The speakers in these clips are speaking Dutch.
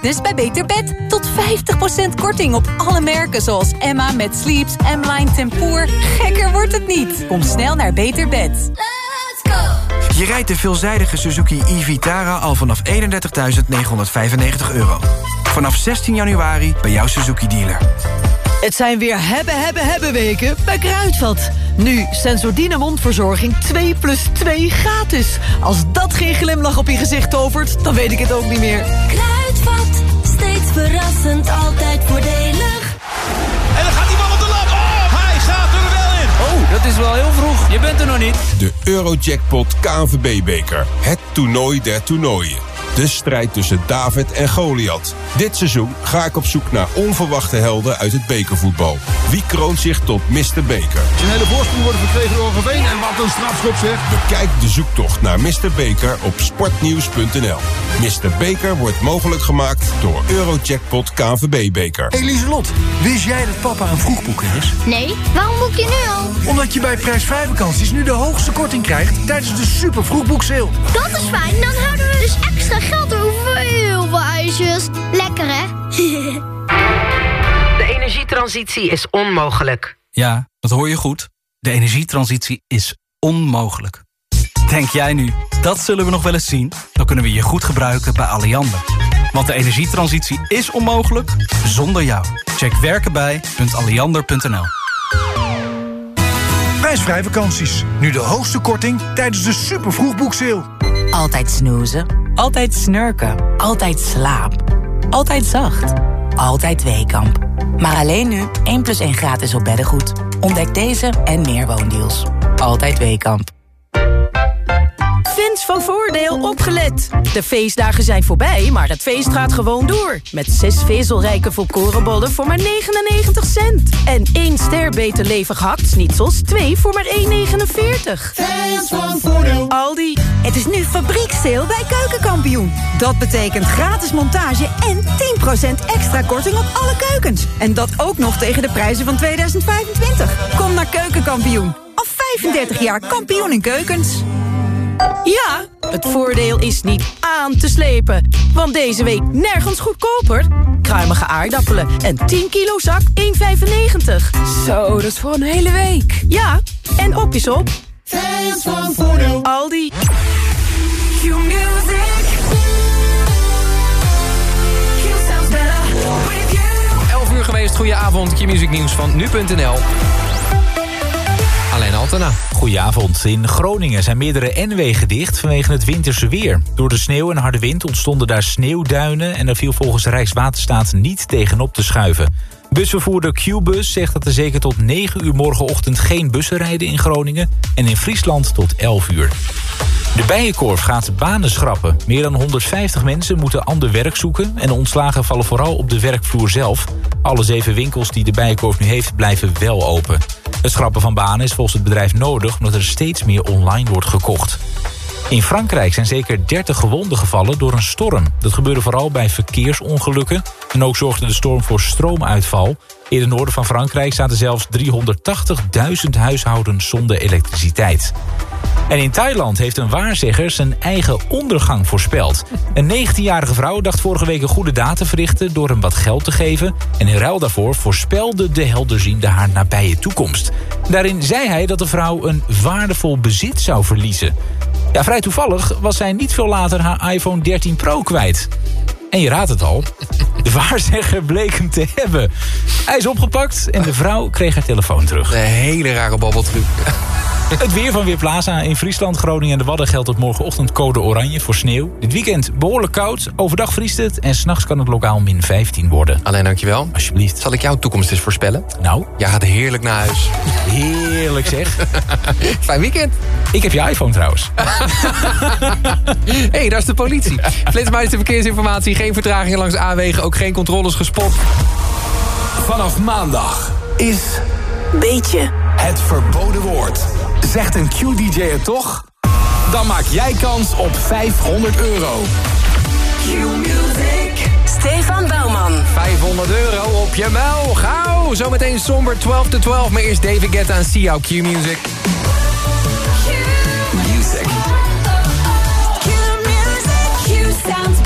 Dus bij Beter Bed tot 50% korting op alle merken zoals Emma met Sleeps, M-Line Tempoor. Gekker wordt het niet. Kom snel naar Beter Bed. Let's go! Je rijdt de veelzijdige Suzuki e-Vitara al vanaf 31.995 euro. Vanaf 16 januari bij jouw Suzuki-dealer. Het zijn weer hebben, hebben, hebben weken bij Kruidvat. Nu Sensordine mondverzorging 2 plus 2 gratis. Als dat geen glimlach op je gezicht tovert, dan weet ik het ook niet meer. Verrassend, altijd voordelig. En dan gaat die bal op de lat. Oh, hij gaat er wel in. Oh, dat is wel heel vroeg. Je bent er nog niet. De Eurojackpot KNVB-beker. Het toernooi der toernooien. De strijd tussen David en Goliath. Dit seizoen ga ik op zoek naar onverwachte helden uit het bekervoetbal. Wie kroont zich tot Mr. Beker? Een hele voorsprong wordt verkregen door Overveen. En wat een strafschop zeg. Bekijk de zoektocht naar Mr. Beker op sportnieuws.nl. Mr. Beker wordt mogelijk gemaakt door Eurojackpot KNVB-beker. Eliselot, wist jij dat papa een vroegboeker is? Nee, waarom boek je nu al? Omdat je bij prijsvrij vakanties nu de hoogste korting krijgt tijdens de super vroegboekseil. Dat is fijn, dan houden we dus extra geld over heel veel ijsjes. Lekker hè? De energietransitie is onmogelijk. Ja, dat hoor je goed. De energietransitie is onmogelijk. Denk jij nu, dat zullen we nog wel eens zien? Dan kunnen we je goed gebruiken bij Alliander. Want de energietransitie is onmogelijk zonder jou. Check werkenbij.alliander.nl Prijsvrij vakanties. Nu de hoogste korting tijdens de super vroegboekseil. Altijd snoezen. Altijd snurken. Altijd slaap. Altijd zacht. Altijd Weekamp. Maar alleen nu 1 plus 1 gratis op beddengoed. Ontdek deze en meer woondeals. Altijd Weekamp. Fans van Voordeel opgelet. De feestdagen zijn voorbij, maar het feest gaat gewoon door. Met zes vezelrijke volkorenbollen voor maar 99 cent. En één ster beter levig hakt-snitsels, twee voor maar 1,49. Fans van Voordeel. Aldi. Het is nu fabrieksteel bij Keukenkampioen. Dat betekent gratis montage en 10% extra korting op alle keukens. En dat ook nog tegen de prijzen van 2025. Kom naar Keukenkampioen. Al 35 jaar kampioen in keukens. Ja, het voordeel is niet aan te slepen. Want deze week nergens goedkoper. Kruimige aardappelen en 10 kilo zak 1,95. Zo, dat is voor een hele week. Ja, en op is op. Fans van Voordeel. Aldi. Q-music. Q sounds better with you. 11 uur geweest, goedenavond. Q-music nieuws van nu.nl. Alleen Goedenavond. In Groningen zijn meerdere N-wegen dicht vanwege het winterse weer. Door de sneeuw en harde wind ontstonden daar sneeuwduinen... en er viel volgens Rijkswaterstaat niet tegenop te schuiven. Busvervoerder Q-Bus zegt dat er zeker tot 9 uur morgenochtend... geen bussen rijden in Groningen en in Friesland tot 11 uur. De Bijenkorf gaat banen schrappen. Meer dan 150 mensen moeten ander werk zoeken... en ontslagen vallen vooral op de werkvloer zelf. Alle zeven winkels die de Bijenkorf nu heeft blijven wel open. Het schrappen van banen is volgens het bedrijf nodig... omdat er steeds meer online wordt gekocht. In Frankrijk zijn zeker 30 gewonden gevallen door een storm. Dat gebeurde vooral bij verkeersongelukken. En ook zorgde de storm voor stroomuitval. In het noorden van Frankrijk zaten zelfs 380.000 huishoudens zonder elektriciteit. En in Thailand heeft een waarzegger zijn eigen ondergang voorspeld. Een 19-jarige vrouw dacht vorige week een goede daad te verrichten... door hem wat geld te geven. En in ruil daarvoor voorspelde de helderziende haar nabije toekomst. Daarin zei hij dat de vrouw een waardevol bezit zou verliezen. Ja, vrij toevallig was zij niet veel later haar iPhone 13 Pro kwijt. En je raadt het al, de waarzegger bleek hem te hebben. Hij is opgepakt en de vrouw kreeg haar telefoon terug. Een hele rare babbeltruc. Het weer van Weerplaza in Friesland, Groningen en de Wadden geldt tot morgenochtend code oranje voor sneeuw. Dit weekend behoorlijk koud, overdag vriest het en s'nachts kan het lokaal min 15 worden. Alleen dankjewel. Alsjeblieft. Zal ik jouw toekomst eens voorspellen? Nou? Jij gaat heerlijk naar huis. Heerlijk zeg. Fijn weekend. Ik heb je iPhone trouwens. Hé, hey, daar is de politie. Flitsmeister verkeersinformatie, geen vertragingen langs A-wegen, ook geen controles gespot. Vanaf maandag is... Beetje. Het verboden woord. Zegt een Q-DJ het toch? Dan maak jij kans op 500 euro. Q-music. Stefan Bouwman. 500 euro op je bel. Gauw. Zometeen somber 12 to 12. Maar eerst David Guetta en See How Q-music. Music. Q-music. Q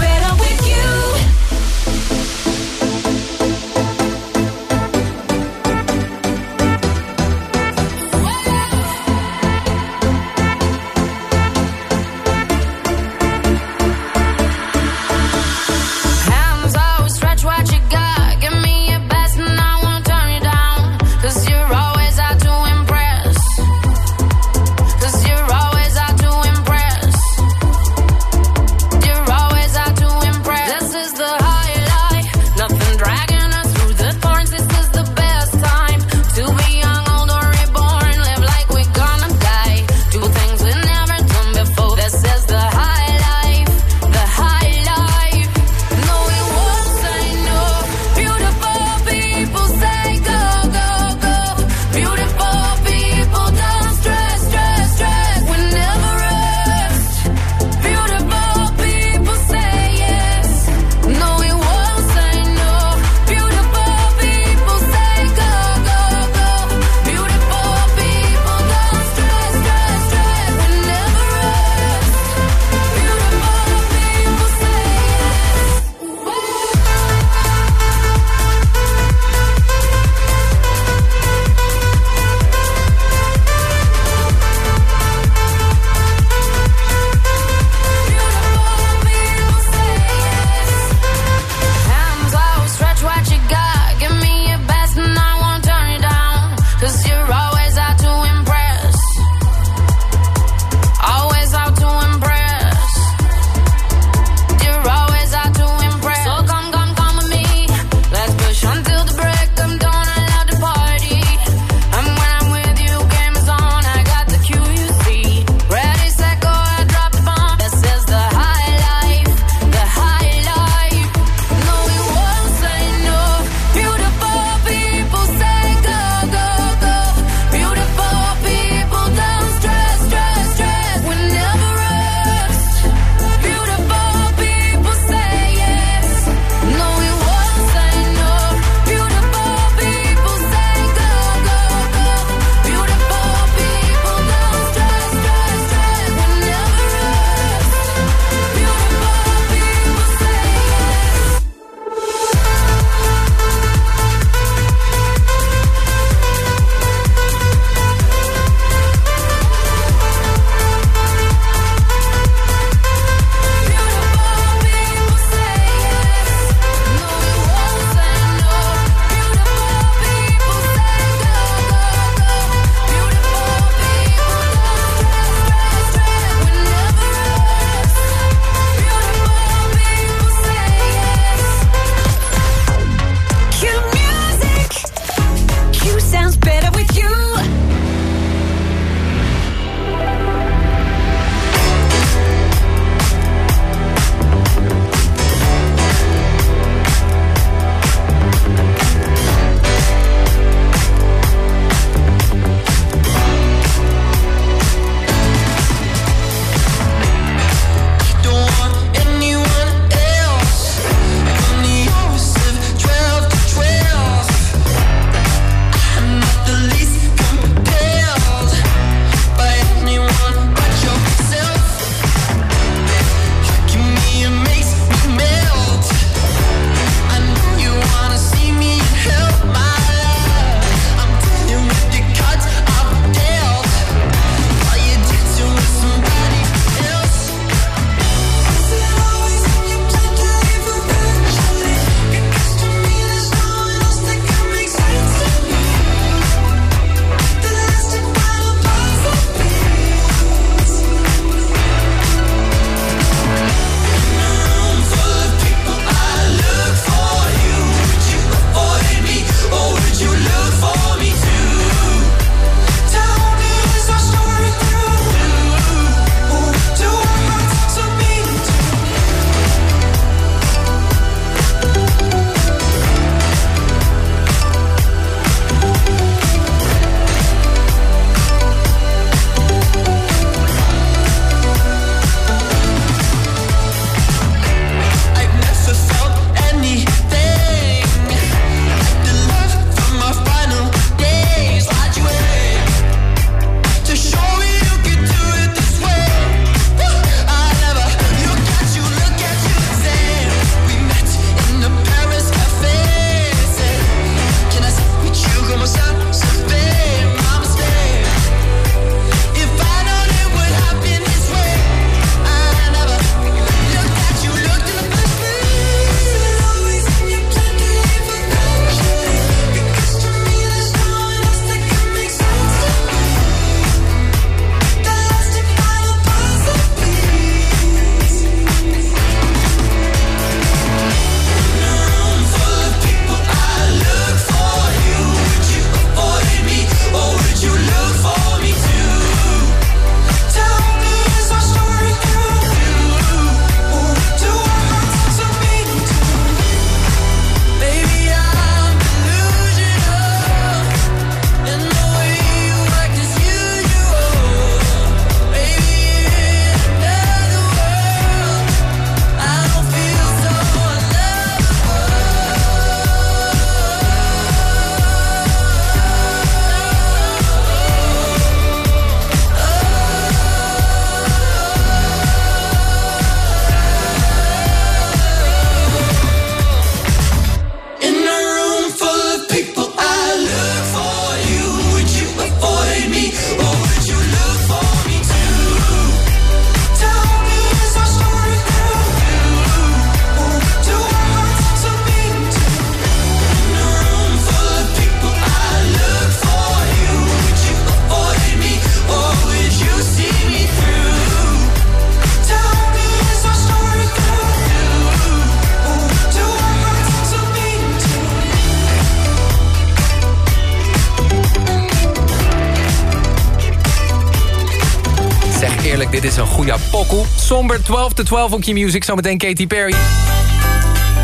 pokkel. Somber 12 to 12 on Q-Music. Zometeen Katy Perry.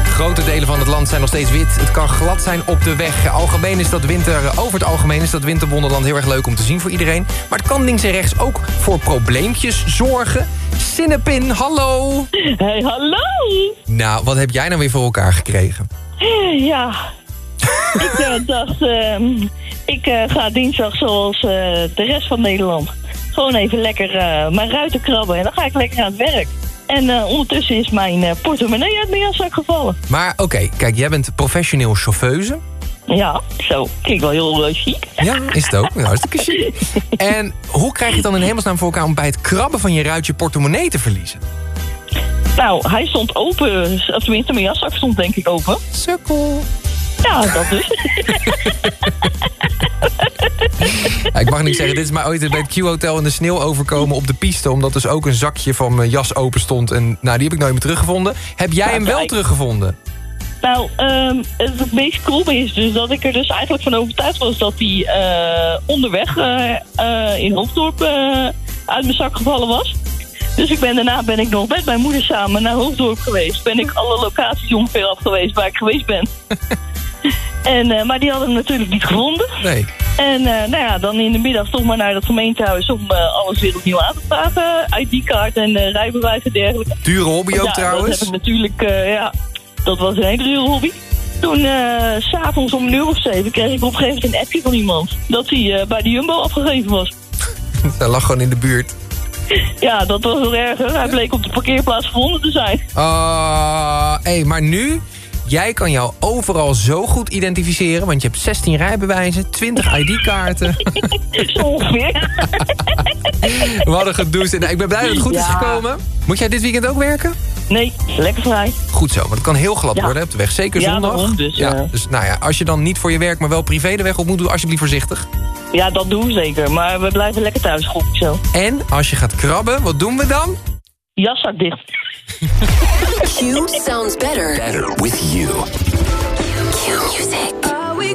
Grote delen van het land zijn nog steeds wit. Het kan glad zijn op de weg. Algemeen is dat winter, over het algemeen is dat winterwonderland heel erg leuk om te zien voor iedereen. Maar het kan links en rechts ook voor probleempjes zorgen. Sinnepin, hallo. Hey, hallo. Nou, wat heb jij nou weer voor elkaar gekregen? Ja, ik eh, dacht, ehm, ik eh, ga dinsdag zoals eh, de rest van Nederland. Gewoon even lekker eh, mijn ruiten krabben en dan ga ik lekker aan het werk. En eh, ondertussen is mijn eh, portemonnee uit mijn jaszak gevallen. Maar oké, kijk, jij bent professioneel chauffeuse. Ja, zo. Kijk wel heel uh, chic. Ja, is het ook. Hartstikke chic. En hoe krijg je het dan in hemelsnaam voor elkaar... om bij het krabben van je ruit je portemonnee te verliezen? Nou, hij stond open. Of tenminste, mijn jaszak stond denk ik open. Sukkel. Ja, dat dus. Ja, ik mag niet zeggen, dit is mij ooit bij het Q-hotel in de sneeuw overkomen op de piste... omdat dus ook een zakje van mijn jas open stond. En nou, die heb ik nooit meer teruggevonden. Heb jij Ja, hem wel kijk. teruggevonden? Nou, ehm, het meest cool is dus dat ik er dus eigenlijk van overtuigd was dat hij eh, onderweg eh, eh, in Hoofddorp uit mijn zak gevallen was. Dus ik ben, daarna ben ik nog met mijn moeder samen naar Hoofddorp geweest. Ben ik alle locaties ongeveer af geweest waar ik geweest ben. en, eh, maar die hadden hem natuurlijk niet gevonden. Nee. En eh, nou ja, dan in de middag toch maar naar het gemeentehuis om eh, alles weer opnieuw aan te vragen. ID-kaart en rijbewijs en dergelijke. Dure hobby ook ja, trouwens. dat heb ik natuurlijk, ja, dat was een hele dure hobby. Toen, s s'avonds om een uur of zeven, kreeg ik op een gegeven moment een appje van iemand. Dat hij bij de Jumbo afgegeven was. Hij lag gewoon in de buurt. Ja, dat was wel erger. Hij bleek op de parkeerplaats gevonden te zijn. Ah, hey, maar nu... Jij kan jou overal zo goed identificeren... want je hebt 16 rijbewijzen, 20 ID-kaarten. Ongeveer. We hadden gedoucht. Nou, ik ben blij dat het goed is gekomen. Moet jij dit weekend ook werken? Nee, lekker vrij. Goed zo, want het kan heel glad Ja. worden op de weg. Zeker Ja, zondag. daarom, dus, ja, eh. dus nou ja, als je dan niet voor je werk, maar wel privé de weg op moet... doe alsjeblieft voorzichtig. Ja, dat doen we zeker. Maar we blijven lekker thuis, ik zo. En als je gaat krabben, wat doen we dan? Jaszak er dicht. Q sounds better. Better with you. Q music. Are we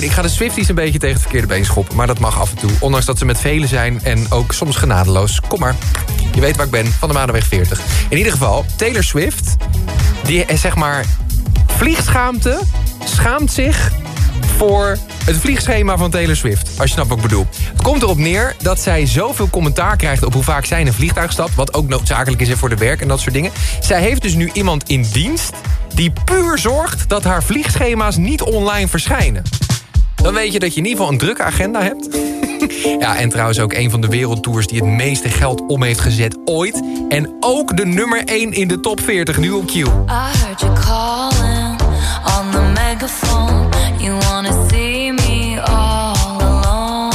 Weet, ik ga de Swifties een beetje tegen het verkeerde been schoppen. Maar dat mag af en toe. Ondanks dat ze met velen zijn en ook soms genadeloos. Kom maar. Je weet waar ik ben. Van de Maandenweg 40. In ieder geval, Taylor Swift. Die is zeg maar vliegschaamte. Schaamt zich voor het vliegschema van Taylor Swift. Als je snapt wat ik bedoel. Het komt erop neer dat zij zoveel commentaar krijgt... op hoe vaak zij in een vliegtuig stapt. Wat ook noodzakelijk is voor de werk en dat soort dingen. Zij heeft dus nu iemand in dienst... die puur zorgt dat haar vliegschema's niet online verschijnen. Dan weet je dat je in ieder geval een drukke agenda hebt. ja, en trouwens ook een van de wereldtours... die het meeste geld om heeft gezet ooit. En ook de nummer 1 in de top 40 nu op Q. I heard you calling on the megaphone. You wanna see me all alone.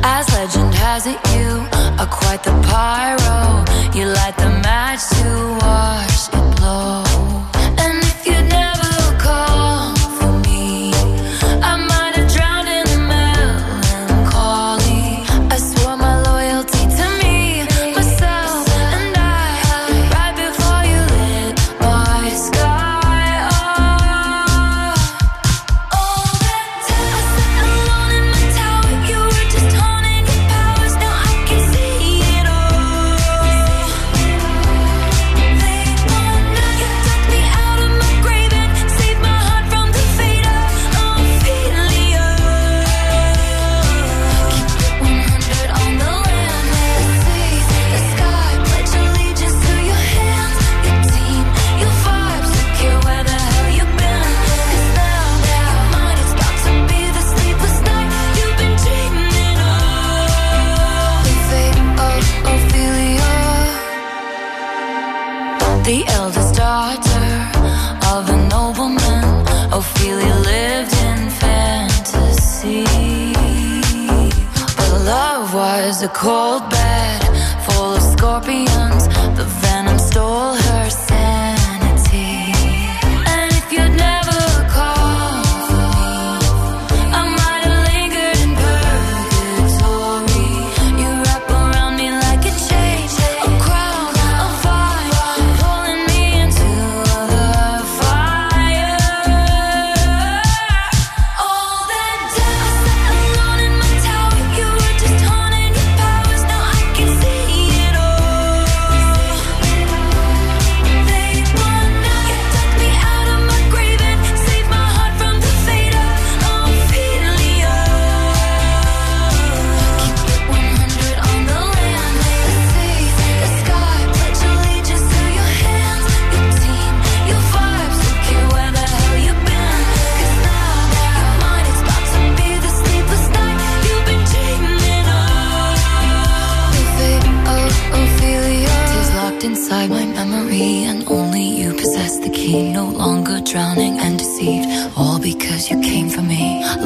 As legend has it, you are quite the pyro. You light the match to watch was a cold bed full of scorpions. The venom stole her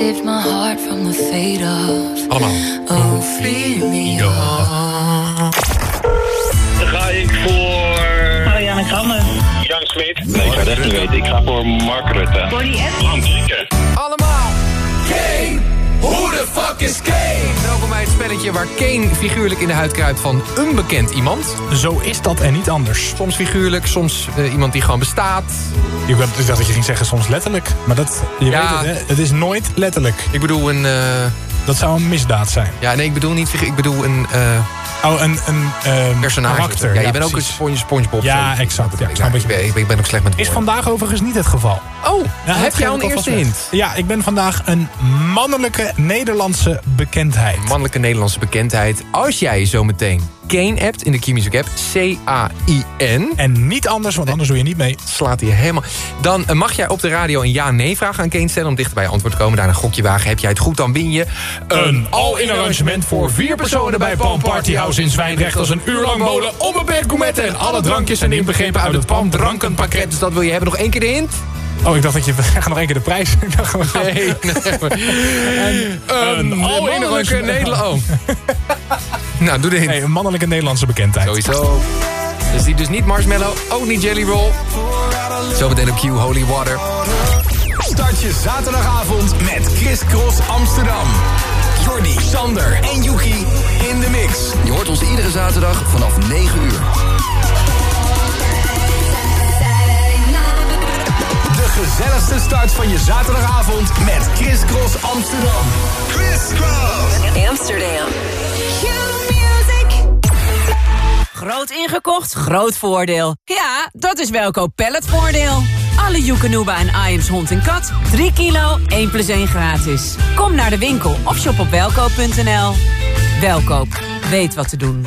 Saved my heart from the fate of Ophelia. Dan ga ik voor... Marianne Kramer. Jan Smit. Nee, ik ga het echt niet weten. Ik ga voor Mark Rutte. Voor die Allemaal! Kane! Who the fuck is Kane? Welkom bij het spelletje waar Kane figuurlijk in de huid kruipt van een bekend iemand. Zo is dat en niet anders. Soms figuurlijk, soms eh, iemand die gewoon bestaat. Ik dacht dat je ging zeggen soms letterlijk. Maar dat, je Ja. weet het, hè? het is nooit letterlijk. Ik bedoel een... eh, Dat zou een misdaad zijn. Ja, nee, ik bedoel niet ik bedoel een... eh, Oh, een, een ehm, personage. karakter. Ja, je bent ook een. Sponge, Spongebob. Ja, Zo. exact. Ja, ik ik, ben, ik, ben, ik ben ook slecht met Is woorden. vandaag overigens niet het geval. Oh, Ja, heb jij al een eerste hint? Ja, ik ben vandaag een mannelijke Nederlandse bekendheid. Mannelijke Nederlandse bekendheid. Als jij zometeen Kane hebt in de Music app, C-A-I-N... En niet anders, want anders doe je niet mee. Slaat hij helemaal... Dan eh, mag jij op de radio een ja-nee vraag aan Kane stellen... om dichter bij je antwoord te komen. Daarna een gokje wagen. Heb jij het goed, dan win je... Een all-in arrangement voor vier personen bij Palm Party House in Zwijndrecht... als een uur lang molen, onbeperkt gourmetten... en alle drankjes zijn inbegrepen uit het Palm Drankenpakket. Dus dat wil je hebben. Nog één keer de hint? Oh, ik dacht dat je... We gaan nog één keer de prijs. Ik dacht, Nee, nee. En Een een all-in mannelijke- Nederland... Oh. nou, doe de hint. Nee, een mannelijke Nederlandse bekendheid. Sowieso. Dus die dus niet Marshmallow, ook niet Jelly Roll. Zometeen op Q Holy Water. Start je zaterdagavond met Chris Cross Amsterdam. Jordi, Sander en Yuki in de mix. Je hoort ons iedere zaterdag vanaf 9 uur. Gezelligste start van je zaterdagavond met Chris Cross Amsterdam. Chris Cross Amsterdam. Groot ingekocht, groot voordeel. Ja, dat is Welkoop Palletvoordeel. Alle Joekanuba en Iams hond en kat. 3 kilo, 1 plus 1 gratis. Kom naar de winkel of shop op welkoop.nl. Welkoop, weet wat te doen.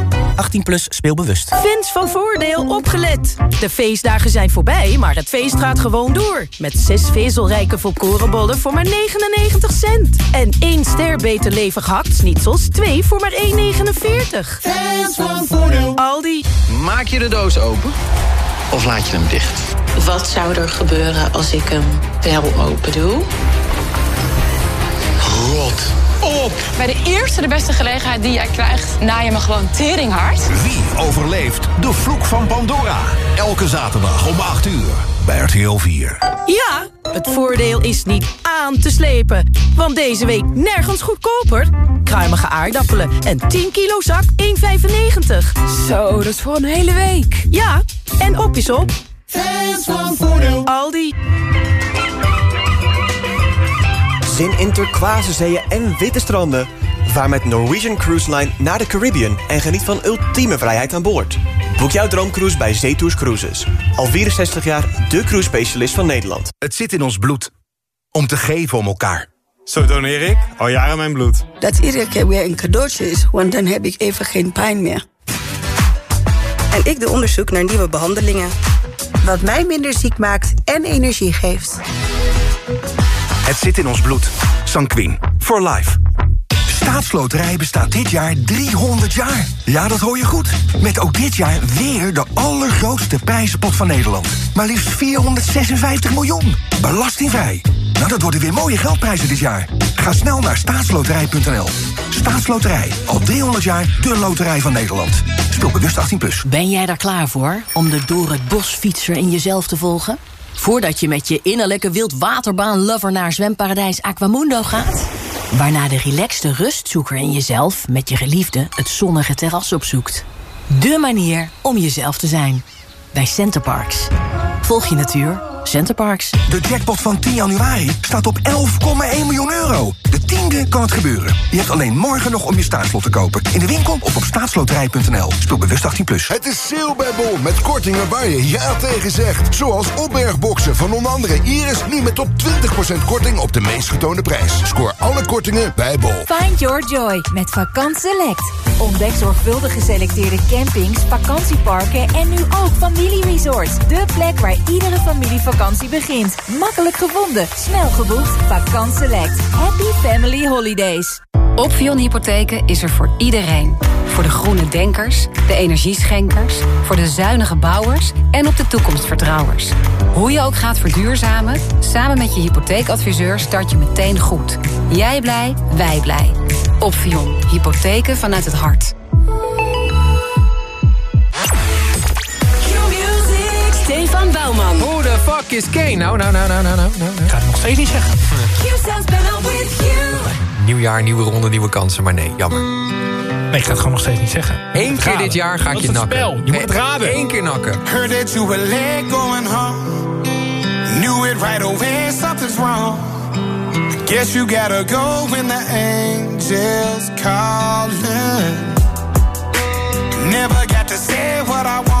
18 plus speelbewust. Fans van Voordeel opgelet. De feestdagen zijn voorbij, maar het feest gaat gewoon door. Met zes vezelrijke volkorenbollen voor maar 99 cent. En één ster beter levig hakt-snitsels, twee voor maar 1,49. Fans van Voordeel. Aldi. Maak je de doos open of laat je hem dicht? Wat zou er gebeuren als ik hem wel open doe? Rot. Op. Bij de eerste de beste gelegenheid die jij krijgt, na je me gewoon teringhard. Wie overleeft de vloek van Pandora? Elke zaterdag om 8 uur bij RTL 4. Ja, het voordeel is niet aan te slepen. Want deze week nergens goedkoper. Kruimige aardappelen en 10 kilo zak 1,95. Zo, dat is voor een hele week. Ja, en op is op. Fans van Voordeel. Aldi. Zin in turquoise zeeën en witte stranden. Vaar met Norwegian Cruise Line naar de Caribbean... en geniet van ultieme vrijheid aan boord. Boek jouw droomcruise bij Zetours Cruises. Al 64 jaar de cruise specialist van Nederland. Het zit in ons bloed. Om te geven om elkaar. Zo doneer ik al jaren mijn bloed. Dat iedere keer weer een cadeautje is, want dan heb ik even geen pijn meer. En ik doe onderzoek naar nieuwe behandelingen. Wat mij minder ziek maakt en energie geeft. Het zit in ons bloed. Sanquin. For life. Staatsloterij bestaat dit jaar 300 jaar. Ja, dat hoor je goed. Met ook dit jaar weer de allergrootste prijzenpot van Nederland. Maar liefst 456 miljoen. Belastingvrij. Nou, dat worden weer mooie geldprijzen dit jaar. Ga snel naar staatsloterij.nl. Staatsloterij. Al 300 jaar de loterij van Nederland. Speel bewust 18+. Plus. Ben jij daar klaar voor om de door het bosfietser in jezelf te volgen? Voordat je met je innerlijke wildwaterbaan-lover naar zwemparadijs Aquamundo gaat? Waarna de relaxte rustzoeker in jezelf met je geliefde het zonnige terras opzoekt. De manier om jezelf te zijn. Bij Centerparks. Volg je natuur. Centerparks. De jackpot van 10 januari staat op 11,1 miljoen euro. De tiende kan het gebeuren. Je hebt alleen morgen nog om je staatslot te kopen. In de winkel of op staatsloterij.nl. Speel bewust 18+. Plus. Het is sale bij Bol met kortingen waar je ja tegen zegt. Zoals opbergboxen van onder andere Iris nu met tot 20% korting op de meest getoonde prijs. Scoor alle kortingen bij Bol. Find your joy met Vakant Select. Ontdek zorgvuldig geselecteerde campings, vakantieparken en nu ook familieresorts. De plek waar iedere familievakantie begint. Makkelijk gevonden, snel geboekt. Vakant Select. Happy Family Holidays. Opvion Hypotheken is er voor iedereen. Voor de groene denkers, de energieschenkers, voor de zuinige bouwers en op de toekomstvertrouwers. Hoe je ook gaat verduurzamen, samen met je hypotheekadviseur start je meteen goed. Jij blij, wij blij. Opvion. Hypotheken vanuit het hart. Fuck is Kane? Nou, nou, nou, nou, nou, nou. nou. Ik ga het nog steeds niet zeggen. Nieuw jaar, nieuwe ronde, nieuwe kansen. Maar nee, jammer. Nee, ik ga het gewoon nog steeds niet zeggen. Eén keer dit jaar ga ik je nakken. spel. Je moet het raden. Eén keer nakken. Heard that you were late going home. Knew it right away, something's wrong. Guess you gotta go when the angels calling. Never got to say what I want.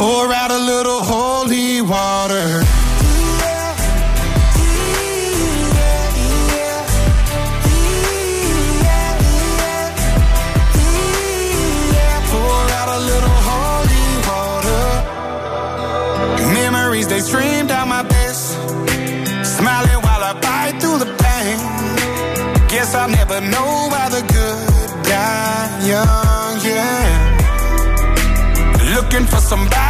Pour out a little holy water. They stream down my face. Smiling while I bite through the pain. Guess I'll never know why the good die young, yeah. Looking for somebody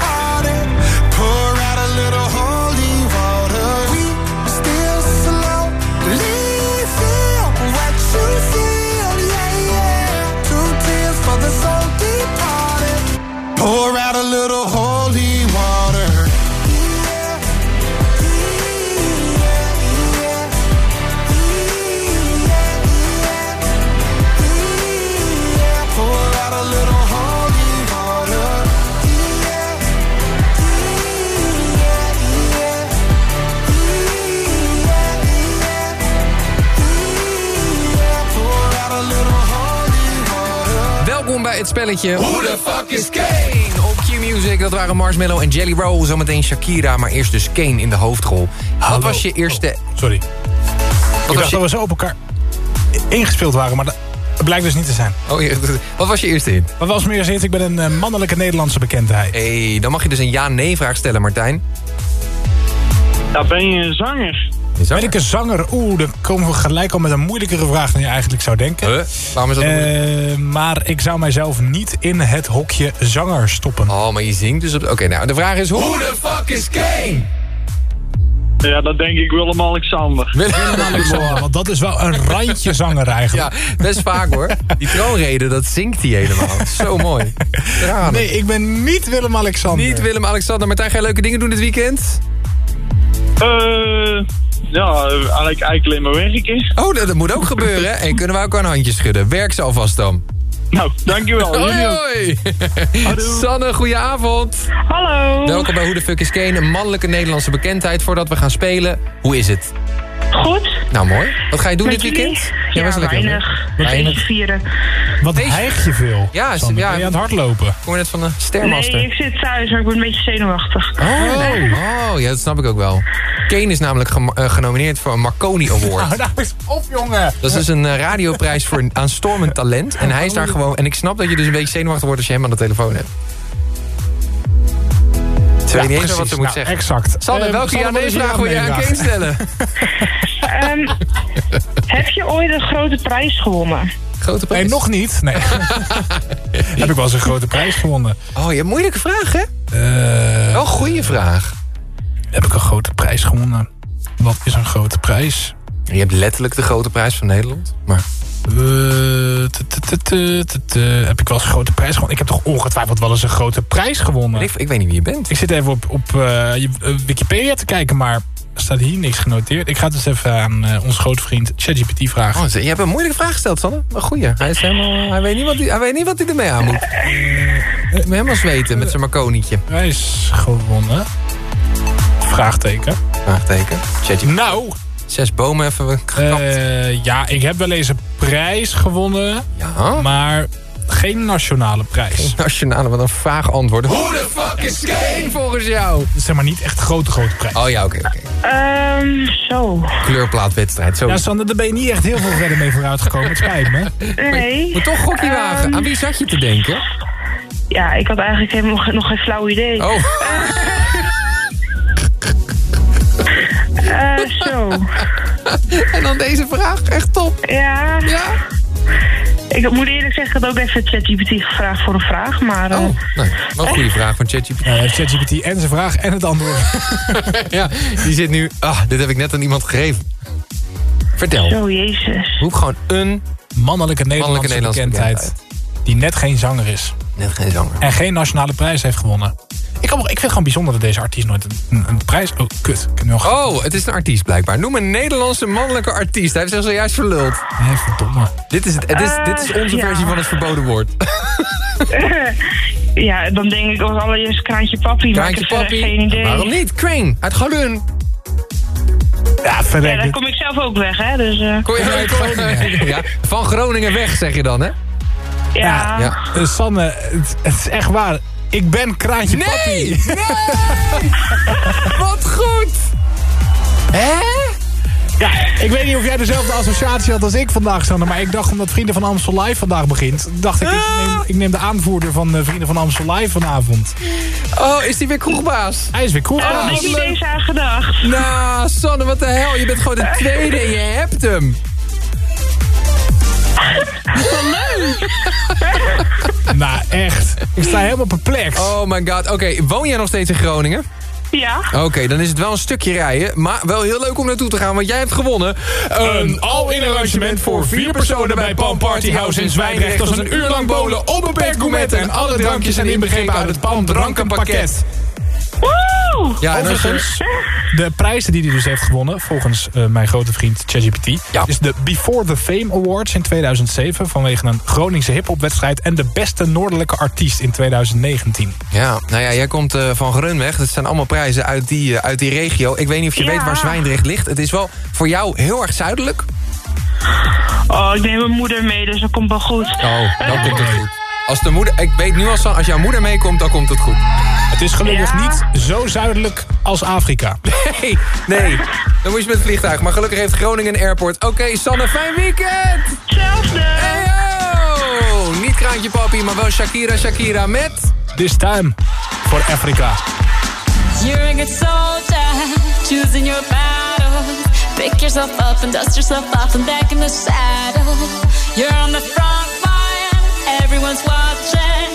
Spelletje... Who the fuck is Kane? Op Q-Music, dat waren Marshmallow en Jelly Roll. Zometeen Shakira, maar eerst dus Kane in de hoofdrol. Wat was je eerste... Sorry. Wat ik was dacht je... dat we zo op elkaar ingespeeld waren, maar dat blijkt dus niet te zijn. Oh, ja, wat was je eerste hit? Wat was mijn eerste hit? Ik ben een eh, mannelijke Nederlandse bekendheid. hey, dan mag je dus een ja-nee-vraag stellen, Martijn. Ja, ben je een zanger? Ben ik een zanger? Oeh, dan komen we gelijk al met een moeilijkere vraag dan je eigenlijk zou denken. Huh? Waarom is dat Eh, maar ik zou mijzelf niet in het hokje zanger stoppen. Oh, maar je zingt dus op... Oké, nou, de vraag is... Who the fuck is Kane? Ja, dat denk ik Willem-Alexander. Willem-Alexander, want dat is wel een randje zanger eigenlijk. Ja, best vaak hoor. Die troonrede, dat zingt hij helemaal. Zo mooi. Tranen. Nee, ik ben niet Willem-Alexander. Niet Willem-Alexander. Martijn, ga je leuke dingen doen dit weekend? Eh, ja, eigenlijk, eigenlijk alleen maar werken. Oh, dat, dat moet ook gebeuren. hè? En kunnen we ook aan handjes schudden. Werk ze alvast dan. Nou, dankjewel. Hoi, hoi. Sanne, goedenavond. Hallo. Welkom bij Hoe de Fuck is Kane, een mannelijke Nederlandse bekendheid. Voordat we gaan spelen, hoe is het? Goed. Nou, mooi. Wat ga je doen Met dit weekend? Ja, was weinig. Weinig. Feestje vieren. Wat hijg je veel? Ja, Sander? ja. Ben je aan het hardlopen? Ik hoor net van de stermaster. Nee, ik zit thuis, maar ik ben een beetje zenuwachtig. Oh, oh, ja, dat snap ik ook wel. Kane is namelijk eh, genomineerd voor een Marconi Award. Nou, nou is op, jongen. Dat is dus een eh, radioprijs voor een aanstormend talent. En hij is daar gewoon... En ik snap dat je dus een beetje zenuwachtig wordt als je hem aan de telefoon hebt. Je niet eens weet wat ze moet Nou, zeggen. Exact. Sander, Eh, welke ja-nee-vraag wil je aan? Kane stellen? Ehm, heb je ooit een grote prijs gewonnen? Grote prijs? Nee, nog niet. Nee. Heb ik wel eens een grote prijs gewonnen. Oh, je hebt moeilijke vraag, hè? Eh, Wel goede vraag. heb ik een grote prijs gewonnen? Wat is een grote prijs? Je hebt letterlijk de grote prijs van Nederland. Maar Heb ik wel eens een grote prijs gewonnen? Ik heb toch ongetwijfeld wel eens een grote prijs gewonnen? ik, ik weet niet wie je bent. Ik zit even op, op eh, eh, Wikipedia te kijken, maar er staat hier niks genoteerd. Ik ga het dus even aan eh, onze grote vriend ChatGPT vragen. Oh, je hebt een moeilijke vraag gesteld, Sanne. Maar goeie. Hij, is helemaal, hij, weet niet wat hij, hij weet niet wat hij ermee aan moet. Ik ben helemaal zweten met zijn marconietje. Prijs gewonnen? Vraagteken. Vraagteken. ChatGPT. Nou. Zes bomen even gekapt. Eh, ja, ik heb wel eens een prijs gewonnen. Ja. Maar geen nationale prijs. Nationale, wat een vaag antwoord. Hoe de fuck is Kane volgens jou? Zeg maar niet echt grote, grote prijs. Oh ja, oké, oké. Ehm, zo. Kleurplaatwedstrijd, zo. Ja, Sander, daar ben je niet echt heel veel verder mee vooruit gekomen. Het spijt me. Nee. Maar toch gokje wagen. Ehm, Aan wie zat je te denken? Ja, ik had eigenlijk helemaal nog, nog geen flauw idee. Oh. Eh, zo. En dan deze vraag, echt top. Ja. Ja. Ik moet eerlijk zeggen, ik had ook even ChatGPT gevraagd voor een vraag, maar... eh, Oh, nee. Wat een goede vraag van ChatGPT. Ja, ChatGPT en zijn vraag en het antwoord. ja, die zit nu... Ah, dit heb ik net aan iemand gegeven. Vertel. Zo, jezus. Roep gewoon een Mannelijke Nederlandse, Nederlandse bekendheid. Die net geen zanger is. Net geen zanger. En geen nationale prijs heeft gewonnen. Ik, kan, ik vind het gewoon bijzonder dat deze artiest nooit een, een, een prijs... Oh, kut. Ik heb nu al... Oh, het is een artiest blijkbaar. Noem een Nederlandse mannelijke artiest. Hij heeft zich zojuist verluld. Nee, verdomme. Dit is, het, dit is, dit is onze ja. versie van het verboden woord. ja, dan denk ik als allereerst Kraantje Papi, maar ik Kraantje heb verder Papi. geen idee. Waarom niet? Crane, uit Galun. Ja, Ja, verrek. daar kom ik zelf ook weg, hè, dus... eh, Kon je uit Groningen. ja, van Groningen weg, zeg je dan, hè? ja. Ja. Eh, Sanne, het, het is echt waar. Ik ben Kraantje Nee! Papi. Nee! Wat goed! Hè? Ja, ik weet niet of jij dezelfde associatie had als ik vandaag, Sanne. Maar ik dacht, omdat Vrienden van Amstel Live vandaag begint... dacht ik, ik neem, ik neem de aanvoerder van eh, Vrienden van Amstel Live vanavond. Oh, is die weer kroegbaas? Hij is weer. Daar had ik niet eens aan gedacht. Nou, Sanne, wat de hel. Je bent gewoon de tweede en je hebt hem. Nou, echt. Ik sta helemaal perplex. Oh my god. Oké, woon jij nog steeds in Groningen? Ja. Oké, dan is het wel een stukje rijden. Maar wel heel leuk om naartoe te gaan, want jij hebt gewonnen. Een all-in arrangement voor vier personen bij Pan Party House in Zwijndrecht. Dat is een uur lang bolen, onbeperkt gourmetten. En alle drankjes zijn inbegrepen uit het Pan drankenpakket. Woe! Ja, en Overigens, de prijzen die hij dus heeft gewonnen, volgens eh, mijn grote vriend ChatGPT, Ja. is de Before the Fame Awards in 2007 vanwege een Groningse hiphopwedstrijd en de beste noordelijke artiest in 2019. Ja, nou ja, jij komt eh, van Grunweg. Dat zijn allemaal prijzen uit die, eh, uit die regio. Ik weet niet of je Ja. weet waar Zwijndrecht ligt. Het is wel voor jou heel erg zuidelijk. Oh, ik neem mijn moeder mee, dus dat komt wel goed. Oh, dan komt het goed. Als de moeder, ik weet nu al, zo, als jouw moeder meekomt, dan komt het goed. Het is gelukkig niet zo zuidelijk als Afrika. Nee, nee. Dan moet je met het vliegtuig. Maar gelukkig heeft Groningen een airport. Oké, okay, Sanne, fijn weekend! Zelfde! Hey, niet Kraantje Papi, maar wel Shakira Shakira met... This Time for Africa. During a good time, choosing your battles. Pick yourself up and dust yourself off and back in the saddle. You're on the front. Everyone's watching.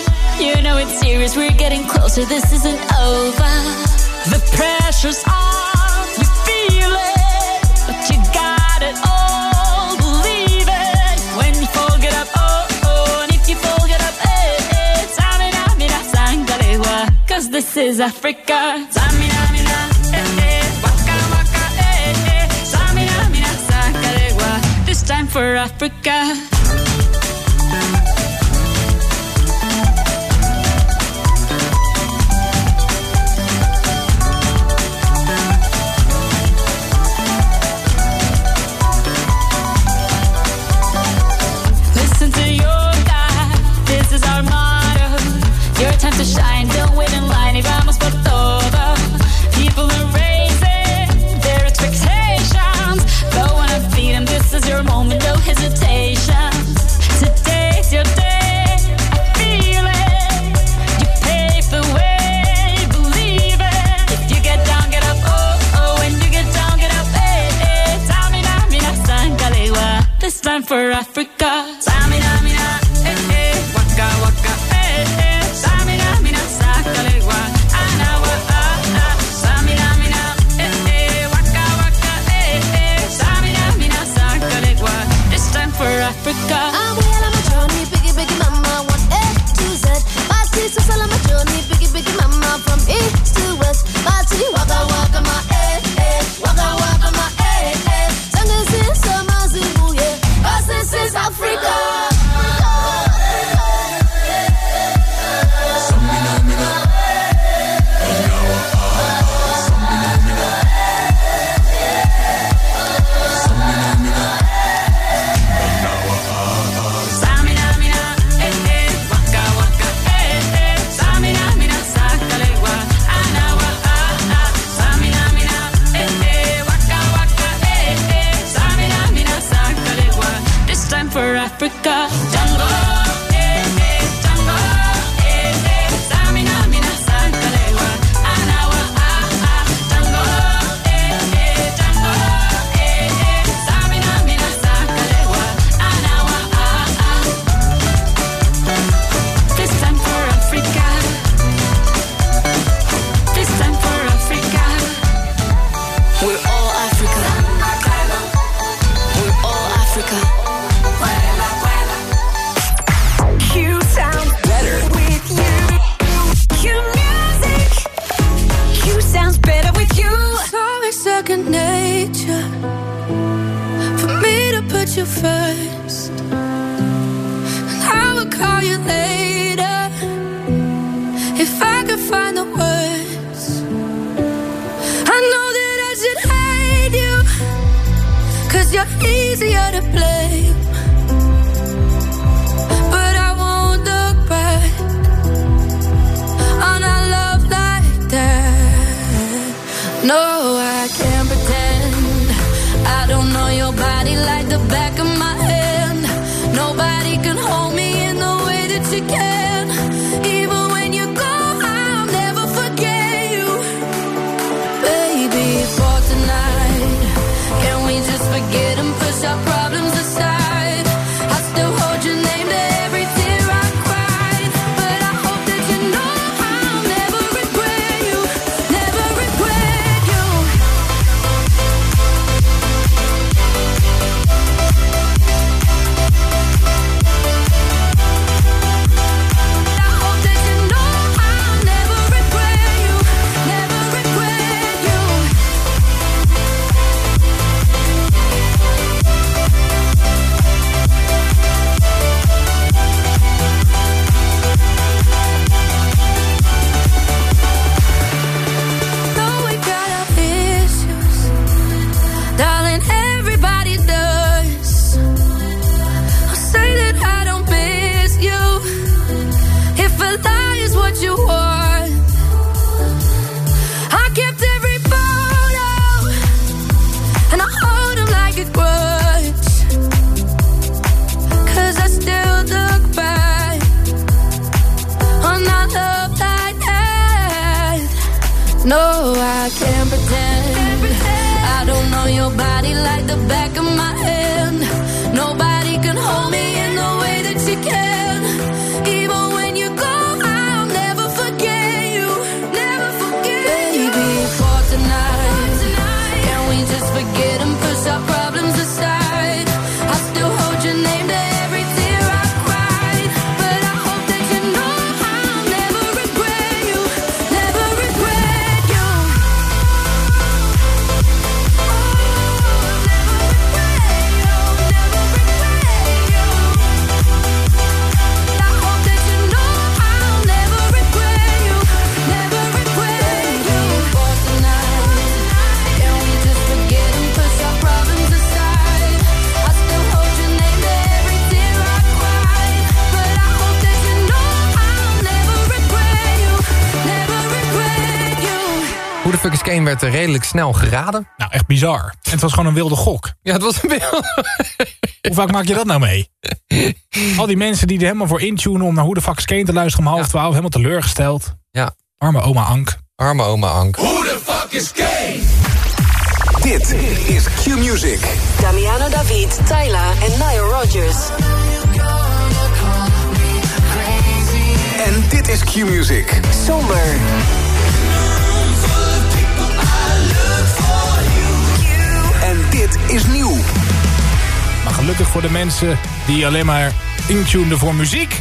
You know it's serious. We're getting closer. This isn't over. The pressure's on. You feel it, but you got it all. Believe it when you fold it up. Oh oh, and if you fold it up, eh eh. Tamina mina sangalewa, cause this is Africa. Tamina mina eh eh, waka waka eh eh. Tamina mina sangalewa, this time for Africa. for Africa. werd er redelijk snel geraden. Nou, echt bizar. En het was gewoon een wilde gok. Ja, het was een wilde... Hoe vaak maak je dat nou mee? Al die mensen die er helemaal voor intunen om naar Hoe de Fuck Skate te luisteren om half ja. Helemaal teleurgesteld. Ja. Arme oma Ank. Arme oma Ank. Hoe de fuck is Kane? Dit is Q-Music. Damiano David, Tyler en Nia Rogers. En dit is Q-Music. Somber. Dit is nieuw. Maar gelukkig voor de mensen die alleen maar intuneden voor muziek...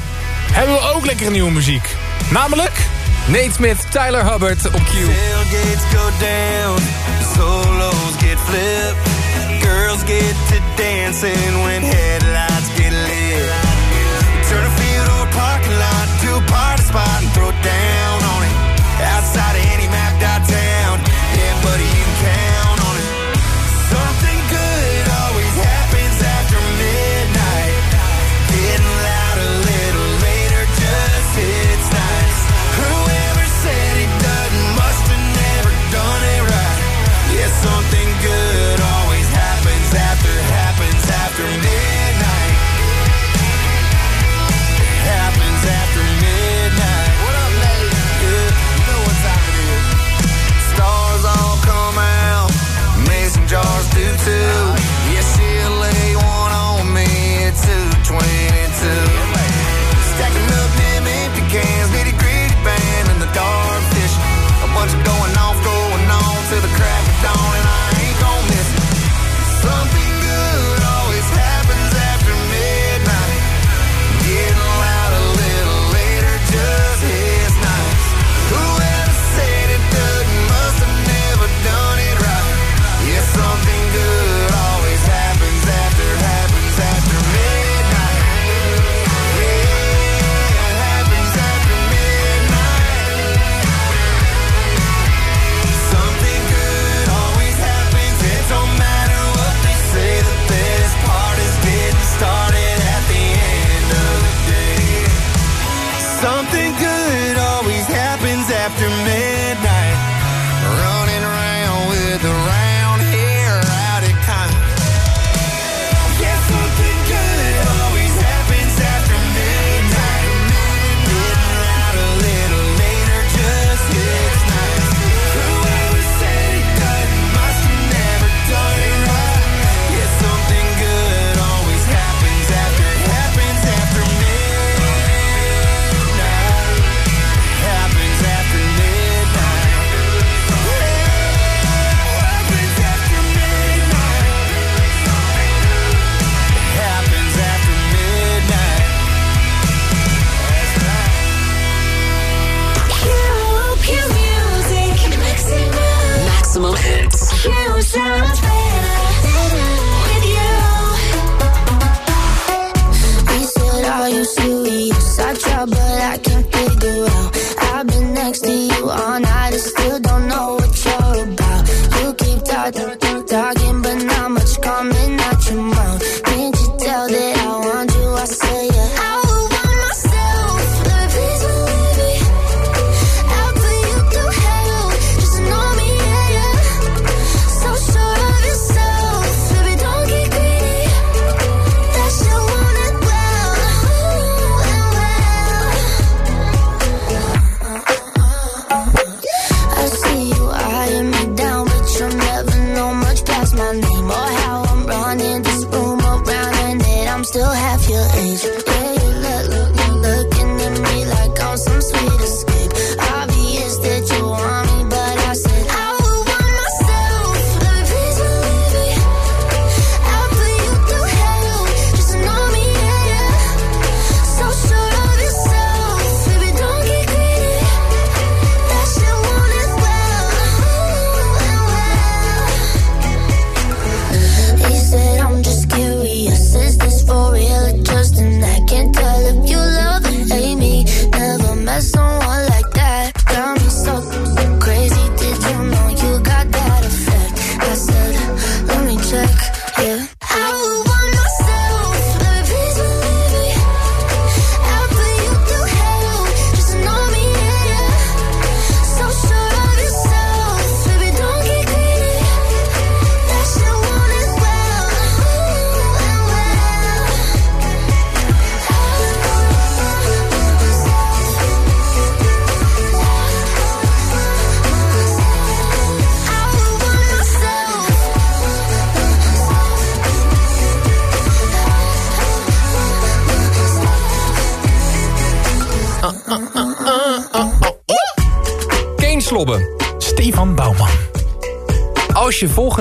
hebben we ook lekker nieuwe muziek. Namelijk... Nate Smith, Tyler Hubbard op Q. Tailgates go down, solos get flipped. Girls get to dancing when headlights get lit. Turn a field or a parking lot to a party spot and throw down.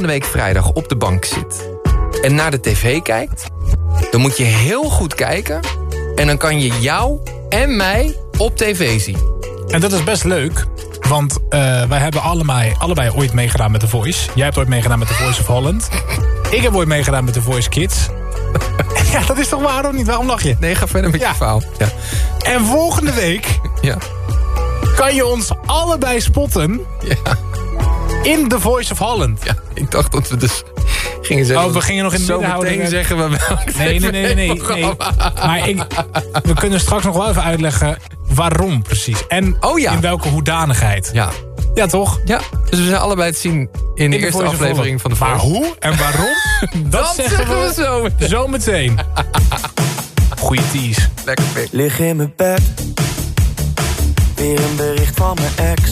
Volgende week vrijdag op de bank zit... en naar de tv kijkt... dan moet je heel goed kijken... en dan kan je jou en mij op tv zien. En dat is best leuk. Want eh, wij hebben allebei, allebei ooit meegedaan met The Voice. Jij hebt ooit meegedaan met The Voice of Holland. Ik heb ooit meegedaan met The Voice Kids. ja, dat is toch waar of niet? Waarom lach je? Nee, ga verder met je verhaal. Ja. En volgende week Ja. kan je ons allebei spotten... in The Voice of Holland. Ja, ik dacht dat we dus gingen zeggen... Oh, we gingen nog in het Zo midden houden. meteen zeggen we welk Nee, nee, nee, nee. nee, nee. TV-programma. Maar ik, we kunnen straks nog wel even uitleggen waarom precies. En in welke hoedanigheid. Oh Ja. Ja, toch? Ja, dus we zijn allebei te zien in de, eerste aflevering van de Maar Voice. hoe en waarom? dat, Dat zeggen we zo meteen. zo meteen. Goeie tease. Lekker pik. Lig in mijn bed. Weer een bericht van mijn ex.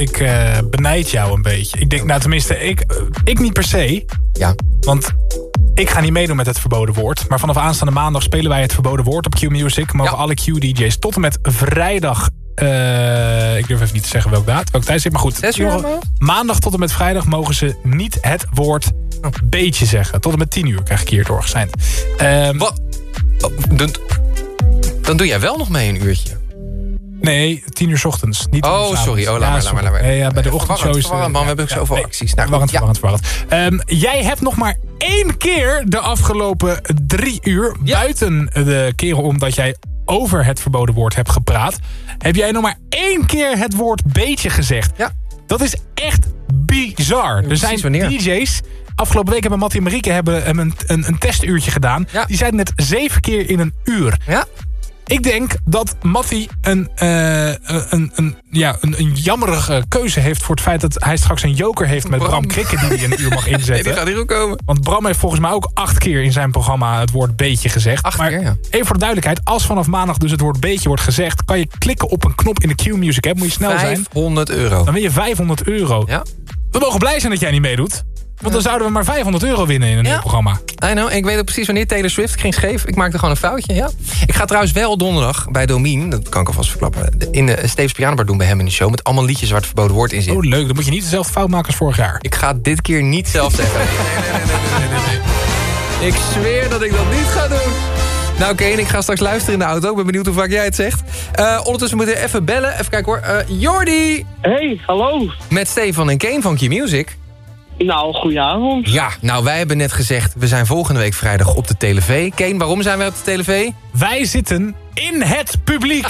ik eh benijd jou een beetje. Ik denk, nou tenminste, ik, ik niet per se. Ja. Want ik ga niet meedoen met het verboden woord. Maar vanaf aanstaande maandag spelen wij het verboden woord op Q-Music. Mogen alle Q-DJ's tot en met vrijdag... eh, ik durf even niet te zeggen welk daad, welk tijdstip. Maar goed, Zes uur mogen- maandag tot en met vrijdag mogen ze niet het woord beetje zeggen. Tot en met 10 uur krijg ik hier doorgeseind. Ehm, Wat? Oh, dan, dan doe jij wel nog mee een uurtje. Nee, 10 uur 's ochtends. Niet tien uur Oh, avonds. sorry. Oh, laat Ja, maar, laat maar, laat maar. Nee, ja, bij de Eh, ochtendshow is... verwarrend, man, we hebben zoveel acties. Nou, verwarrend, verwarrend, verwarrend. Ehm, jij hebt nog maar één keer de afgelopen drie uur... buiten de keren omdat jij over het verboden woord hebt gepraat... heb jij nog maar één keer het woord beetje gezegd. Ja. Dat is echt bizar. Er zijn. DJ's... Afgelopen week hebben Mattie en Marieke hebben, een, een, een testuurtje gedaan. Die zeiden net zeven keer in een uur. Ja. Ik denk dat een, eh, een, een, ja, een, een jammerige keuze heeft... voor het feit dat hij straks een joker heeft met Bram, Bram. Krikke... die hij een uur mag inzetten. Nee, die gaat hier ook komen. Want Bram heeft volgens mij ook acht keer in zijn programma het woord beetje gezegd. Acht maar keer, ja. even voor de duidelijkheid, als vanaf maandag dus het woord beetje wordt gezegd... kan je klikken op een knop in de Q-Music app, moet je snel zijn. 500 euro. Dan win je 500 euro. Ja. We mogen blij zijn dat jij niet meedoet. Want dan zouden we maar 500 euro winnen in een nieuw programma. I know, ik weet ook precies wanneer Taylor Swift ging scheef. Ik maakte gewoon een foutje, ja. Ik ga trouwens wel donderdag bij Domien, dat kan ik alvast verklappen... in de Steves Pianobar doen bij hem in de show... met allemaal liedjes waar het verboden woord in zit. Oh, leuk. Dan moet je niet dezelfde fout maken als vorig jaar. Ik ga dit keer niet zelf zeggen. Nee, nee, nee, nee, nee, nee, nee. Ik zweer dat ik dat niet ga doen. Nou, oké, en ik ga straks luisteren in de auto. Ik ben benieuwd hoe vaak jij het zegt. Eh, ondertussen moeten we even bellen. Even kijken hoor. Eh Jordi! Hey, hallo. Met Stefan en Kane van Q-Music. Nou, goedenavond. Ja, nou, wij hebben net gezegd... we zijn volgende week vrijdag op de televisie. Kane, waarom zijn wij op de televisie? Wij zitten in het publiek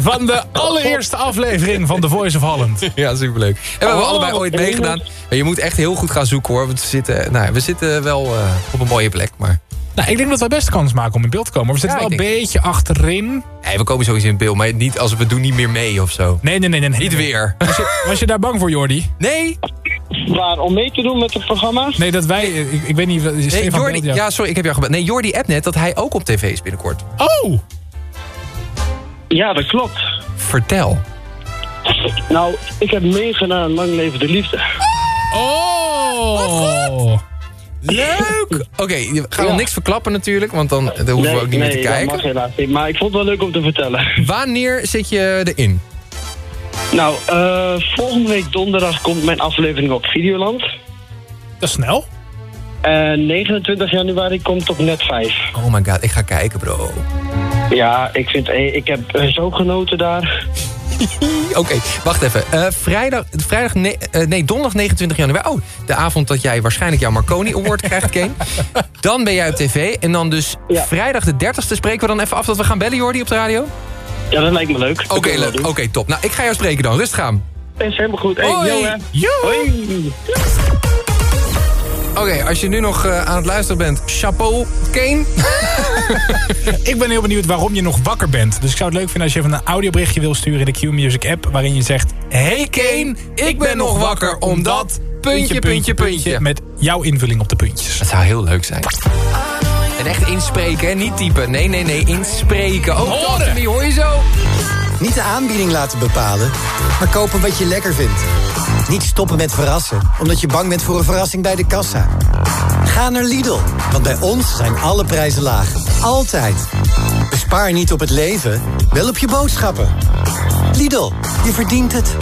van de allereerste aflevering van The Voice of Holland. Ja, superleuk. En we hebben Oh, allebei ooit meegedaan. Maar je moet echt heel goed gaan zoeken hoor. Want we zitten, nou, ja, we zitten wel eh, op een mooie plek. Maar Nou, ik denk dat wij best kans maken om in beeld te komen. We zitten Ja, wel een denk- beetje achterin. nee, we komen sowieso in beeld. Maar niet als we doen niet meer mee of zo. Nee, nee, nee. nee, nee. Niet weer. Was je, was je daar bang voor, Jordi? Nee, Waar, om mee te doen met het programma? Nee, dat wij... Ik, ik weet niet... nee Jordi, ja, sorry, ik heb jou gebeld. Nee, Jordi app net dat hij ook op tv is binnenkort. Oh! Ja, dat klopt. Vertel. Nou, ik heb meegedaan Lang Leven de Liefde. Oh! Leuk! Oké, we gaan Ja. niks verklappen natuurlijk. Want dan, dan hoeven we ook niet meer te nee, dat kijken. mag helaas niet. Maar ik vond het wel leuk om te vertellen. Wanneer zit je erin? Nou, eh, volgende week donderdag komt mijn aflevering op Videoland. Dat is snel. En 29 januari komt op Net 5. Oh my god, ik ga kijken bro. Ja, ik, vind, eh, ik heb eh, zo genoten daar. Oké, wacht even. Eh, vrijdag, vrijdag ne- eh, nee, donderdag 29 januari. Oh, de avond dat jij waarschijnlijk jouw Marconi Award krijgt, Kane. Dan ben jij op tv. En dan dus vrijdag de 30ste spreken we dan even af dat we gaan bellen, Jordi, op de radio? Ja, dat lijkt me leuk. Oké, leuk. Oké, top. Nou, ik ga jou spreken dan. Rustig aan. Is helemaal goed. Hey, Hoi. Oké, als je nu nog eh, aan het luisteren bent, chapeau, Kane. Ik ben heel benieuwd waarom je nog wakker bent. Dus ik zou het leuk vinden als je even een audioberichtje wil sturen in de Q-Music app... waarin je zegt... Hey Kane, ik ben nog wakker omdat... Puntje, puntje, puntje. Met jouw invulling op de puntjes. Dat zou heel leuk zijn. En echt inspreken, hè? niet typen. Nee, nee, nee, inspreken. Oh, Horen. Tommy, hoor je zo? Niet de aanbieding laten bepalen, maar kopen wat je lekker vindt. Niet stoppen met verrassen, omdat je bang bent voor een verrassing bij de kassa. Ga naar Lidl, want bij ons zijn alle prijzen laag. Altijd. Bespaar niet op het leven, wel op je boodschappen. Lidl, je verdient het.